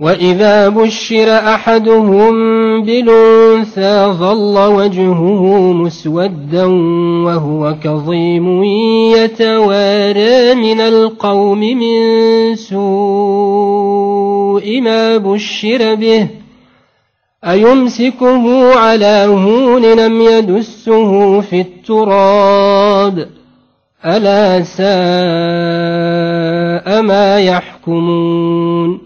واذا بشر احدهم بالانثى ظل وجهه مسودا وهو كظيم يتوارى من القوم من سوء ما بشر به ايمسكه على هون لم يدسه في التراب الا ساء ما يحكمون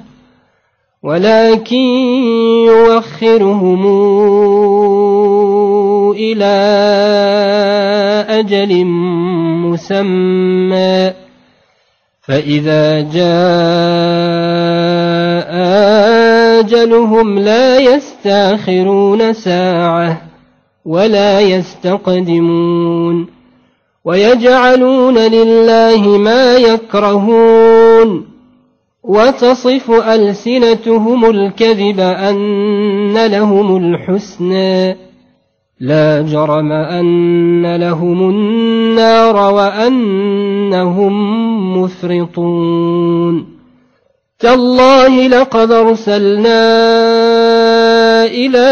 ولكن يوخرهم إلى أجل مسمى. فإذا جاء أجلهم لا يستأخرون ساعة ولا يستقدمون. ويجعلون لله ما يكرهون. وتصف ألسنتهم الكذب أن لهم الحسنى. لا جرم أن لهم النار وأنهم مفرطون. تالله لقد أرسلنا إلى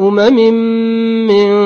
أمم من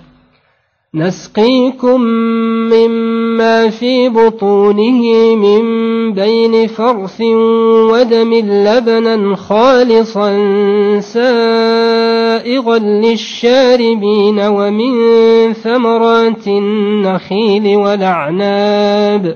نسقيكم مما في بطونه من بين فرث ودم لبنا خالصا سائغا للشاربين ومن ثمرات النخيل والأعناب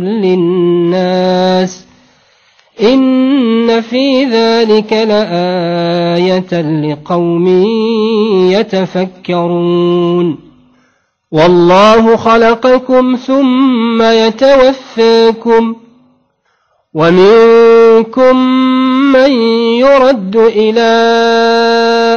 للناس إن في ذلك لآية لقوم يتفكرون والله خلقكم ثم يتوفاكم ومنكم من يرد إلى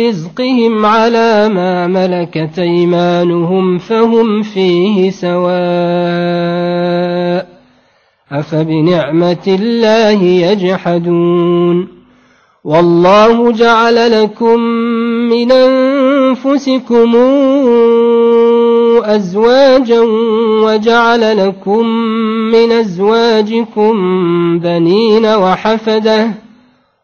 رزقهم على ما ملكت ايمانهم فهم فيه سواء افبنعمه الله يجحدون والله جعل لكم من انفسكم أزواجا وجعل لكم من أزواجكم بنين وحفدة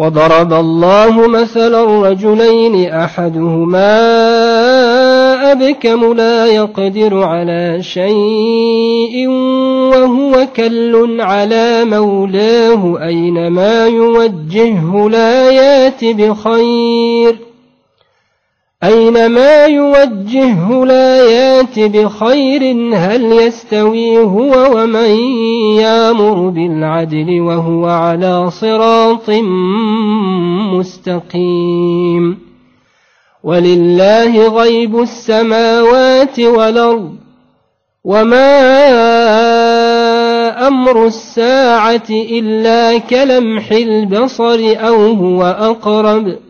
وضرب الله مثلا رجلين أحدهما ابكم لا يقدر على شيء وهو كل على مولاه أينما يوجهه لا يات بخير أينما يوجهه لا يات بخير؟ هل يستوي هو ومن يأمر بالعدل وهو على صراط مستقيم؟ ولله غيب السماوات والأرض وما أمر الساعة إلا كلمح البصر أو هو أقرب ۖ.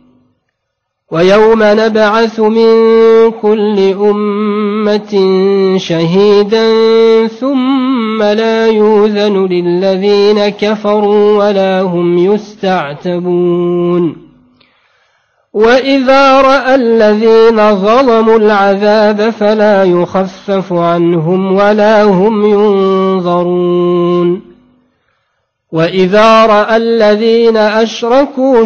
ويوم نبعث من كل أمة شهيدا ثم لا يوذن للذين كفروا ولا هم يستعتبون. وإذا رأى الذين ظلموا العذاب فلا يخفف عنهم ولا هم ينظرون. وإذا رأى الذين أشركوا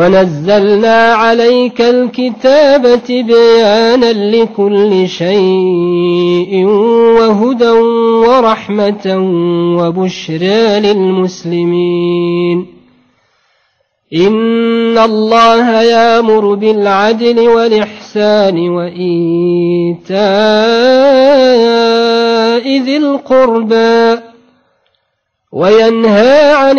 ونزلنا عليك الكتاب بيانا لكل شيء وهدى ورحمة وبشرى للمسلمين. إن الله يأمر بالعدل والإحسان وإيتاء ذي القربى وينهى عن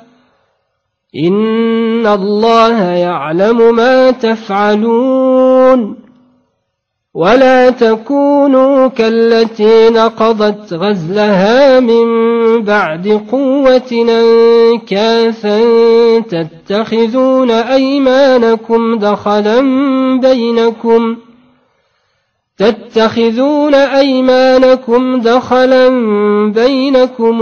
إن الله يعلم ما تفعلون ولا تكونوا كالتي نقضت غزلها من بعد قوة أنكاثا تتخذون أيمانكم دخلا بينكم تتخذون أيمانكم دخلا بينكم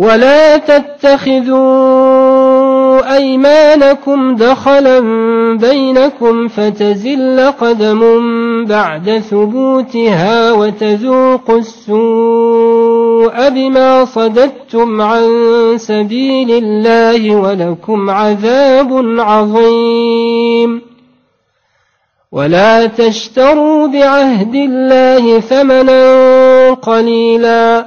ولا تتخذوا أيمانكم دخلا بينكم فتزل قدم بعد ثبوتها وتذوقوا السوء بما صددتم عن سبيل الله ولكم عذاب عظيم ولا تشتروا بعهد الله ثمنا قليلا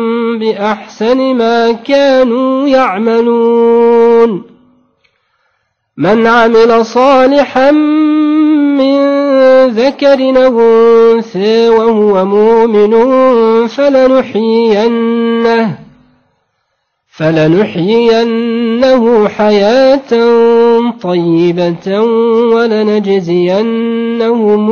بأحسن ما كانوا يعملون. من عمل صالحا من ذكر أنثى وهو مؤمن فلنحيينه فلنحيينه حياة طيبة ولنجزينهم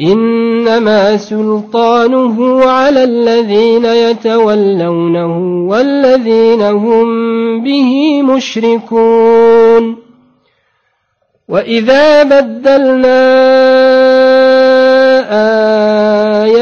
إنما سلطانه على الذين يتولونه والذين هم به مشركون. وإذا بدلنا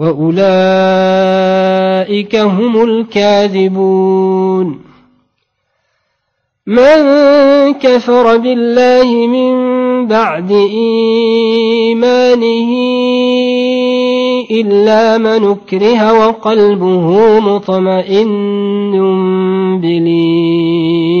وأولئك هم الكاذبون من كفر بالله من بعد إيمانه إلا من أكره وقلبه مطمئن بالإيمان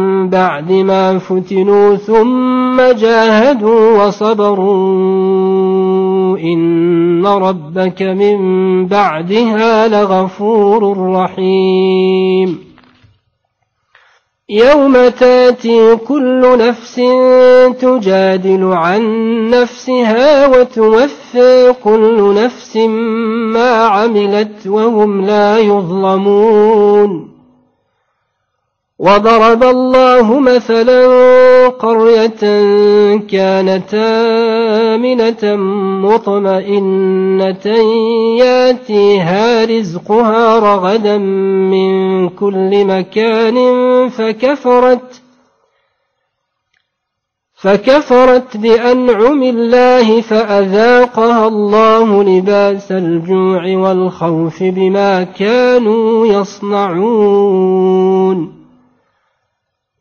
بعد ما فتنوا ثم جاهدوا وصبروا. إن ربك من بعدها لغفور رحيم. يوم تأتي كل نفس تجادل عن نفسها وتوفى كل نفس ما عملت وهم لا يظلمون. وضرب الله مثلا قرية كانت آمنة مطمئنة ياتيها رزقها رغدا من كل مكان فكفرت فكفرت بأنعم الله فأذاقها الله لباس الجوع والخوف بما كانوا يصنعون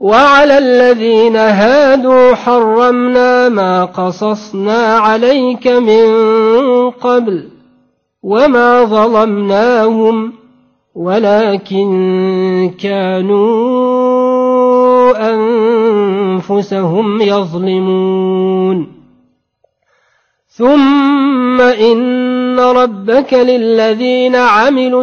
وعلى الذين هادوا حرمنا ما قصصنا عليك من قبل وما ظلمناهم ولكن كانوا أنفسهم يظلمون. ثم إن ربك للذين عملوا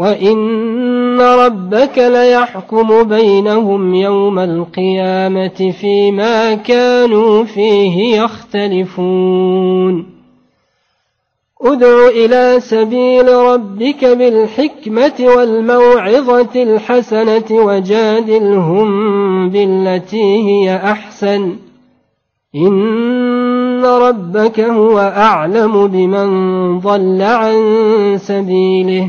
وإن ربك ليحكم بينهم يوم القيامة فيما كانوا فيه يختلفون ادع إلى سبيل ربك بالحكمة والموعظة الحسنة وجادلهم بالتي هي أحسن إن ربك هو أعلم بمن ضل عن سبيله